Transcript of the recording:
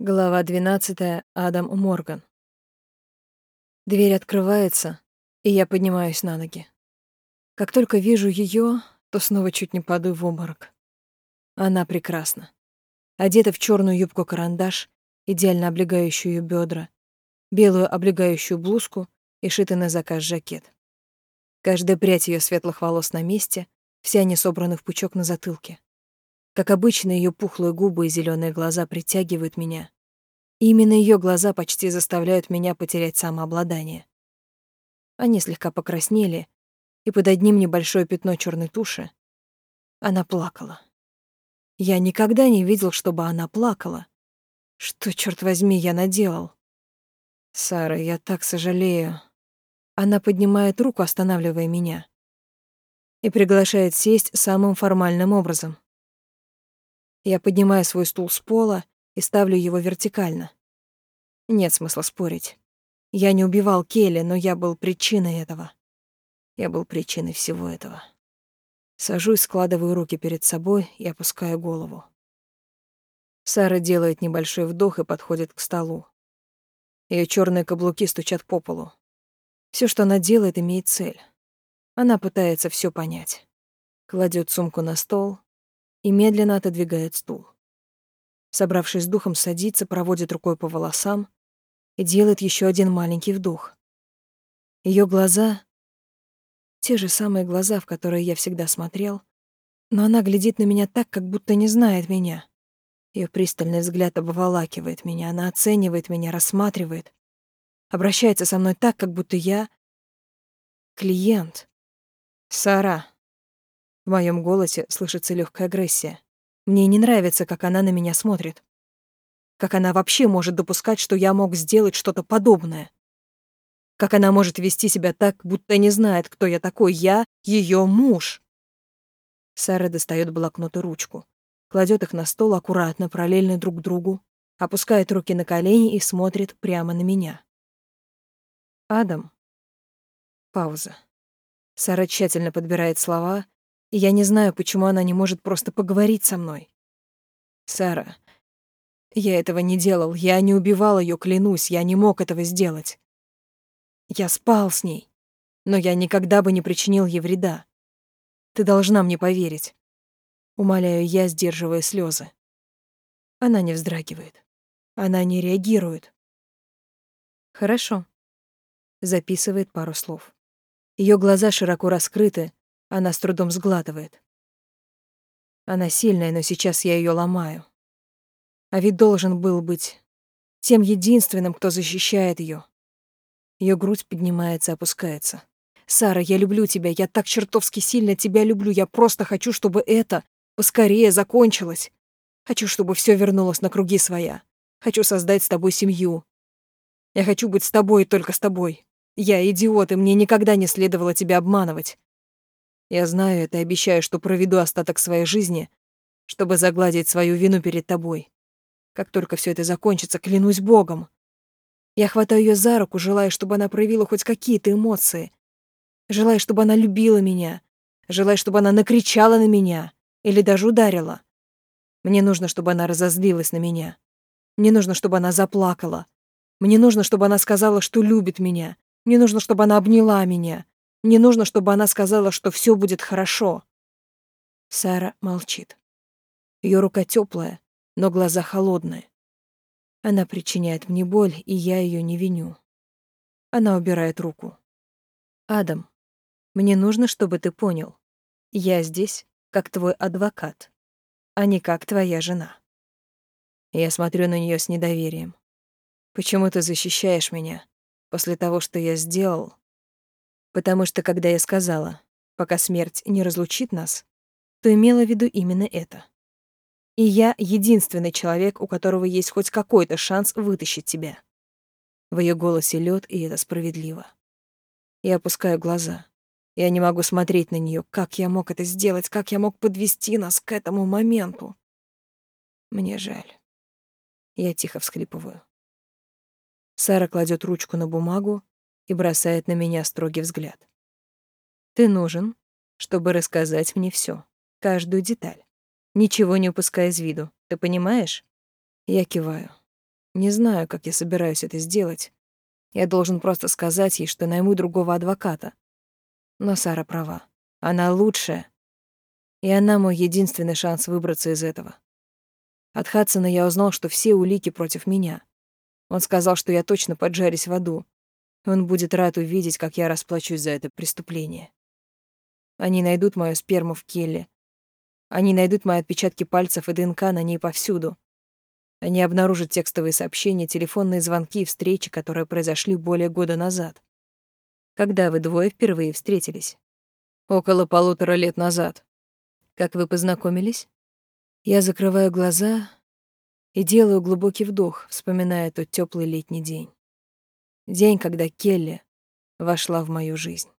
Глава 12. Адам Морган. Дверь открывается, и я поднимаюсь на ноги. Как только вижу ее, то снова чуть не падаю в обморок. Она прекрасна. Одета в черную юбку-карандаш, идеально облегающую ее бедра, белую облегающую блузку и шитый на заказ жакет. Каждая прядь ее светлых волос на месте, все они собраны в пучок на затылке. Как обычно, ее пухлые губы и зеленые глаза притягивают меня. И именно ее глаза почти заставляют меня потерять самообладание. Они слегка покраснели, и под одним небольшое пятно черной туши она плакала. Я никогда не видел, чтобы она плакала. Что, черт возьми, я наделал? Сара, я так сожалею. Она поднимает руку, останавливая меня, и приглашает сесть самым формальным образом. Я поднимаю свой стул с пола и ставлю его вертикально. Нет смысла спорить. Я не убивал Келли, но я был причиной этого. Я был причиной всего этого. Сажусь, складываю руки перед собой и опускаю голову. Сара делает небольшой вдох и подходит к столу. Ее черные каблуки стучат по полу. Все, что она делает, имеет цель. Она пытается все понять. Кладет сумку на стол, и медленно отодвигает стул. Собравшись с духом, садится, проводит рукой по волосам и делает еще один маленький вдох. Ее глаза — те же самые глаза, в которые я всегда смотрел, но она глядит на меня так, как будто не знает меня. Ее пристальный взгляд обволакивает меня, она оценивает меня, рассматривает, обращается со мной так, как будто я — клиент. «Сара», в моем голосе слышится легкая агрессия. Мне не нравится, как она на меня смотрит. Как она вообще может допускать, что я мог сделать что-то подобное? Как она может вести себя так, будто не знает, кто я такой? Я ее муж. Сара достает блокнот и ручку, кладет их на стол аккуратно, параллельно друг другу, опускает руки на колени и смотрит прямо на меня. Адам. Пауза. Сара тщательно подбирает слова, и я не знаю, почему она не может просто поговорить со мной. Сара, я этого не делал, я не убивал ее, клянусь, я не мог этого сделать. Я спал с ней, но я никогда бы не причинил ей вреда. Ты должна мне поверить. Умоляю я, сдерживая слезы. Она не вздрагивает. Она не реагирует. Хорошо. Записывает пару слов. Ее глаза широко раскрыты, она с трудом сглатывает. Она сильная, но сейчас я ее ломаю. А ведь должен был быть тем единственным, кто защищает ее. Ее грудь поднимается, опускается. Сара, я люблю тебя, я так чертовски сильно тебя люблю. Я просто хочу, чтобы это поскорее закончилось. Хочу, чтобы все вернулось на круги своя. Хочу создать с тобой семью. Я хочу быть с тобой и только с тобой. Я идиот, и мне никогда не следовало тебя обманывать. Я знаю это и обещаю, что проведу остаток своей жизни, чтобы загладить свою вину перед тобой. Как только все это закончится, клянусь Богом. Я хватаю ее за руку, желая, чтобы она проявила хоть какие-то эмоции. Желая, чтобы она любила меня. Желая, чтобы она накричала на меня. Или даже ударила. Мне нужно, чтобы она разозлилась на меня. Мне нужно, чтобы она заплакала. Мне нужно, чтобы она сказала, что любит меня. Мне нужно, чтобы она обняла меня. Мне нужно, чтобы она сказала, что все будет хорошо. Сара молчит. Ее рука теплая, но глаза холодные. Она причиняет мне боль, и я ее не виню. Она убирает руку. Адам, мне нужно, чтобы ты понял. Я здесь как твой адвокат, а не как твоя жена. Я смотрю на нее с недоверием. Почему ты защищаешь меня после того, что я сделал, Потому что, когда я сказала, пока смерть не разлучит нас, то имела в виду именно это. И я единственный человек, у которого есть хоть какой-то шанс вытащить тебя. В ее голосе лед, и это справедливо. Я опускаю глаза. Я не могу смотреть на нее. Как я мог это сделать? Как я мог подвести нас к этому моменту? Мне жаль. Я тихо всхлипываю. Сара кладет ручку на бумагу и бросает на меня строгий взгляд. «Ты нужен, чтобы рассказать мне все, каждую деталь, ничего не упуская из виду, ты понимаешь?» Я киваю. Не знаю, как я собираюсь это сделать. Я должен просто сказать ей, что найму другого адвоката. Но Сара права. Она лучшая. И она мой единственный шанс выбраться из этого. От Хадсона я узнал, что все улики против меня. Он сказал, что я точно поджарюсь в аду. Он будет рад увидеть, как я расплачусь за это преступление. Они найдут мою сперму в Келле. Они найдут мои отпечатки пальцев и ДНК на ней повсюду. Они обнаружат текстовые сообщения, телефонные звонки и встречи, которые произошли более года назад. Когда вы двое впервые встретились? Около полутора лет назад. Как вы познакомились? Я закрываю глаза и делаю глубокий вдох, вспоминая тот теплый летний день. День, когда Келли вошла в мою жизнь.